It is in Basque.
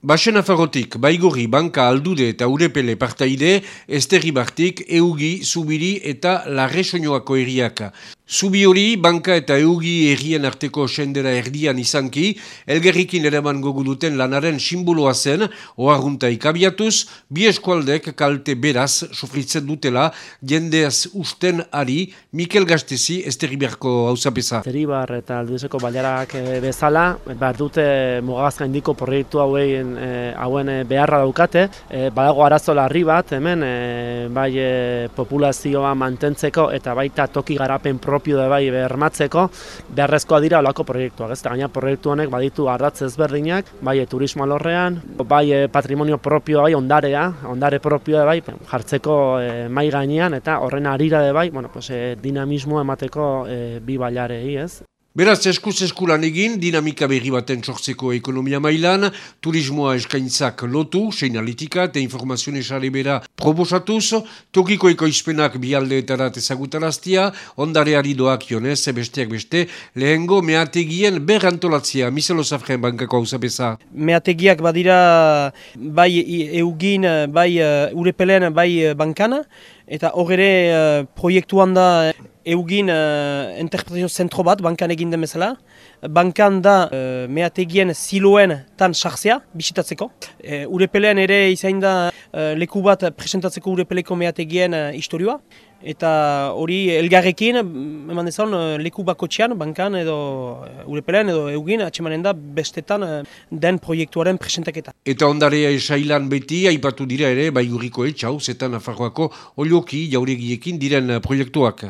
Basen afarotik, baigorri, banka, aldude eta urepele partaide, esterri bartik, eugi, zubiri eta larre soñoako eriaka. Zubi hori, banka eta eugi errien arteko sendera erdian izanki, elgerrikin ere gogu duten lanaren simboloa zen, oarrunta ikabiatuz, bi eskualdek kalte beraz, sofritzen dutela, jendeaz usten ari, Mikel Gastezi, esterri beharko hausapesa. Zeribar eta alduzeko baliarak eh, bezala, behar dute mugazka indiko proiektu hauen, eh, hauen eh, beharra daukate, badago arazo larri bat, hemen, bai populazioa mantentzeko eta baita toki garapen pro propio da bai bermatzeko beharrezkoa dira olako proiektuak, ez gaina proiektu honek baditu ardatz ezberdinak, bai turismo alorrean, bai patrimonio propio bai ondarea, ondare propio bai jartzeko e, mai gainean eta horren arira de bai, bueno, pues, e, dinamismo emateko e, bi bailarei, ez? Beraz, eskuz eskulan egin, dinamika berri baten sortzeko ekonomia mailan, turismoa eskaintzak lotu, sein analitika eta informazio esare bera proposatuz, tokiko ekoizpenak bialdeetarat ezagutaraztia, ondareari doak jonez, besteak beste, lehengo meategien berrantolatzia, miselo zafren bankako hau. Meategiak badira bai eugin, bai uh, urepelen, bai uh, bankana, eta horre uh, proiektuan da eugin uh, interpretazio zentro bat, bankan egin den bezala. Bankan da uh, meategien ziloen tan sartzea, bisitatzeko. Uh, urepelean ere izain da uh, leku bat presentatzeko urepeleko meategien uh, historioa. Eta hori elgarrekin, eman dezan, leku bako txian, bankan edo urepelean edo eugin, atxemanen da bestetan den proiektuaren presentaketa. Eta ondarea esailan beti, aipatu dira ere, bai urriko etxau, zetan afarroako olioki jauregiekin diren proiektuak.